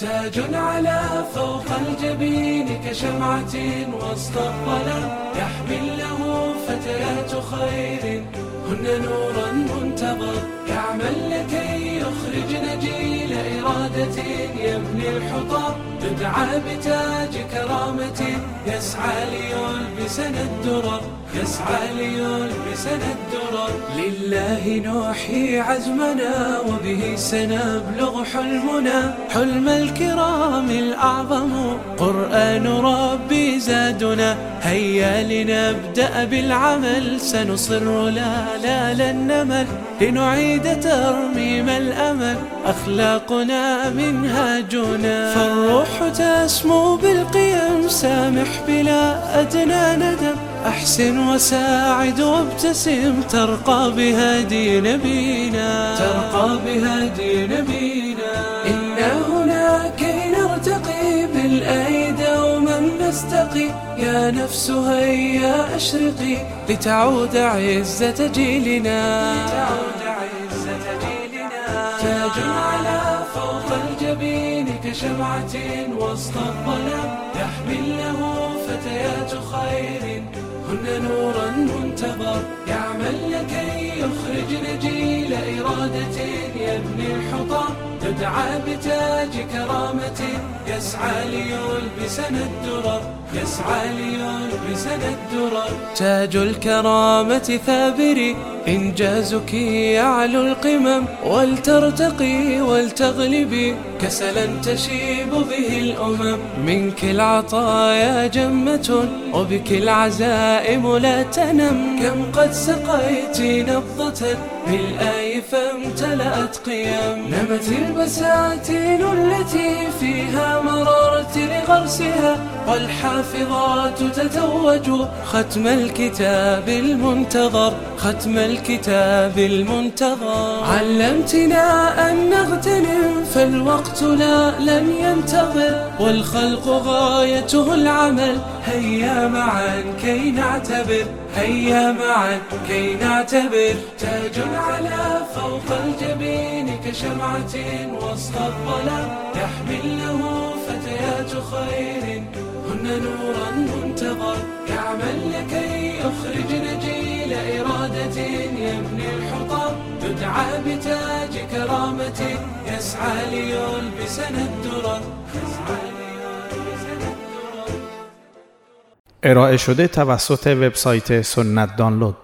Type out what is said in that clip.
تاج على فوق الجبين كشمعة وسط الظلام. يحمل له فتيات خير. هن نورا منتظر. يعمل لكي إرادة يبني الحطام يدعى بتاج كرامة يسعى ليلبسنا الدرر يسعى ليلبسنا الدرر. لله نوحي عزمنا وبه سنبلغ حلمنا حلم الكرام الأعظم قرآن ربي زادنا. هيا لنبدأ بالعمل. سنصر لا لا لن نمل. لنعيد ترميم الأمل. أخلاقنا منهاجنا. فالروح تسمو بالقيم. سامح بلا أدنى ندم. أحسن وساعد وابتسم. ترقى بهدي نبينا. ترقى بهدي نبينا. نستقي يا نفس هيا أشرقي لتعود عزة جيلنا لتعود عزة جيلنا تاج على فوق الجبين كشمعة وسط الظلام. يحمل له فتيات خير هن نورا منتظر. يعمل لكي يخرج جيل إرادة يبني الحطام. تدعى بتاج كرامة يسعى ليلبسنا الدرر يسعى ليلبسنا الدرر. تاج الكرامة ثابري إنجازك يعلو القمم ولترتقي ولتغلبي كسلا تشيب به الأمم. منك العطايا جمة وبك العزائم لا تنم. كم قد سقيت نبضة بالآي فامتلأت قيم. نمت البساتين التي فيها مررت لغرسها والحافظات تتوج ختم الكتاب المنتظر ختم الكتاب المنتظر. علمتنا أن نغتنم فالوقت لا لن ينتظر والخلق غايته العمل. هيا معا كي نعتبر هيا معا كي نعتبر. تاج على فوق الجبين كشمعة وسط الظلام يحمل له فتيات خير هن نورا منتظر. يعمل لكي يخرج جيل إرادة يبني الحطام. بتاج يسعى ليلبسنا الدرر. يسعى ليلبسنا الدرر. ارائه شده توسط وبسایت سنت دانلود.